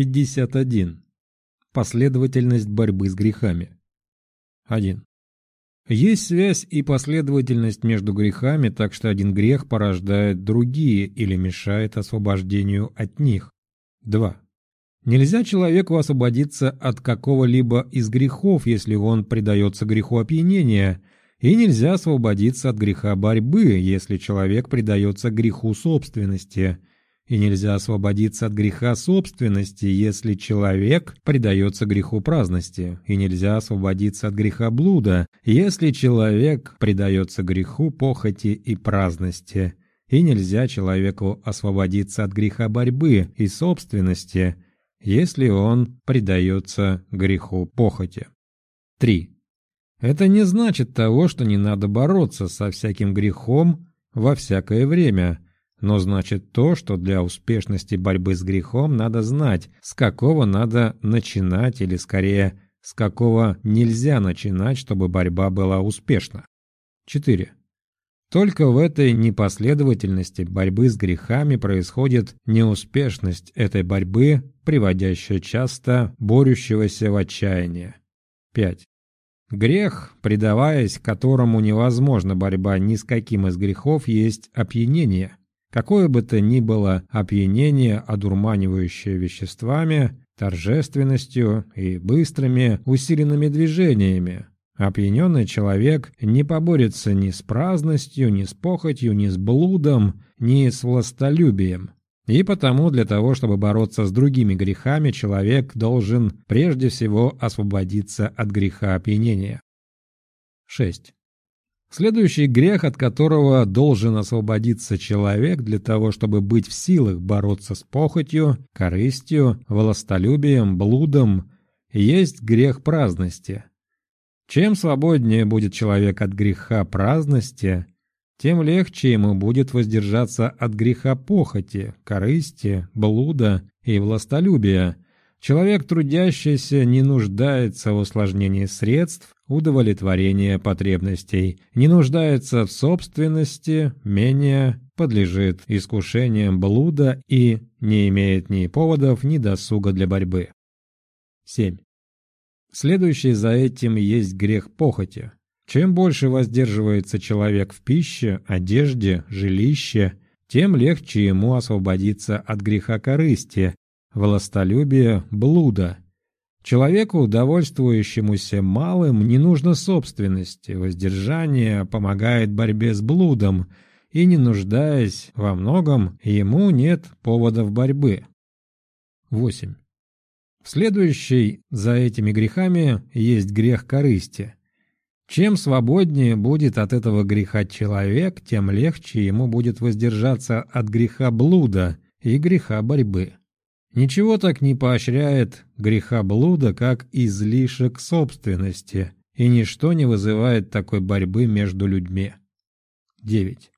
51. Последовательность борьбы с грехами. 1. Есть связь и последовательность между грехами, так что один грех порождает другие или мешает освобождению от них. 2. Нельзя человеку освободиться от какого-либо из грехов, если он предается греху опьянения, и нельзя освободиться от греха борьбы, если человек предается греху собственности – и нельзя освободиться от греха собственности, если человек предается греху праздности, и нельзя освободиться от греха блуда, если человек предается греху похоти и праздности, и нельзя человеку освободиться от греха борьбы и собственности, если он предается греху похоти. 3. Это не значит того, что не надо бороться со всяким грехом во всякое время – но значит то, что для успешности борьбы с грехом надо знать, с какого надо начинать или скорее, с какого нельзя начинать, чтобы борьба была успешна. 4. Только в этой непоследовательности борьбы с грехами происходит неуспешность этой борьбы, приводящая часто борющегося в отчаяние. 5. Грех, предаваясь которому невозможна борьба ни с каким из грехов, есть опьянение. Какое бы то ни было опьянение, одурманивающее веществами, торжественностью и быстрыми усиленными движениями, опьяненный человек не поборется ни с праздностью, ни с похотью, ни с блудом, ни с властолюбием. И потому для того, чтобы бороться с другими грехами, человек должен прежде всего освободиться от греха опьянения. 6. Следующий грех, от которого должен освободиться человек для того, чтобы быть в силах бороться с похотью, корыстью, властолюбием, блудом, есть грех праздности. Чем свободнее будет человек от греха праздности, тем легче ему будет воздержаться от греха похоти, корысти, блуда и властолюбия. Человек трудящийся не нуждается в усложнении средств, удовлетворения потребностей, не нуждается в собственности, менее подлежит искушениям блуда и не имеет ни поводов, ни досуга для борьбы. 7. Следующий за этим есть грех похоти. Чем больше воздерживается человек в пище, одежде, жилище, тем легче ему освободиться от греха корысти, властолюбия, блуда – Человеку, довольствующемуся малым, не нужно собственности, воздержание помогает борьбе с блудом, и не нуждаясь во многом, ему нет поводов борьбы. 8. Следующий за этими грехами есть грех корысти. Чем свободнее будет от этого греха человек, тем легче ему будет воздержаться от греха блуда и греха борьбы. Ничего так не поощряет греха блуда, как излишек собственности, и ничто не вызывает такой борьбы между людьми. 9.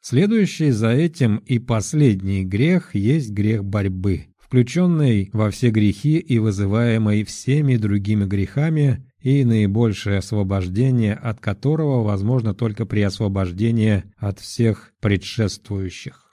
Следующий за этим и последний грех есть грех борьбы, включенный во все грехи и вызываемый всеми другими грехами, и наибольшее освобождение от которого возможно только при освобождении от всех предшествующих.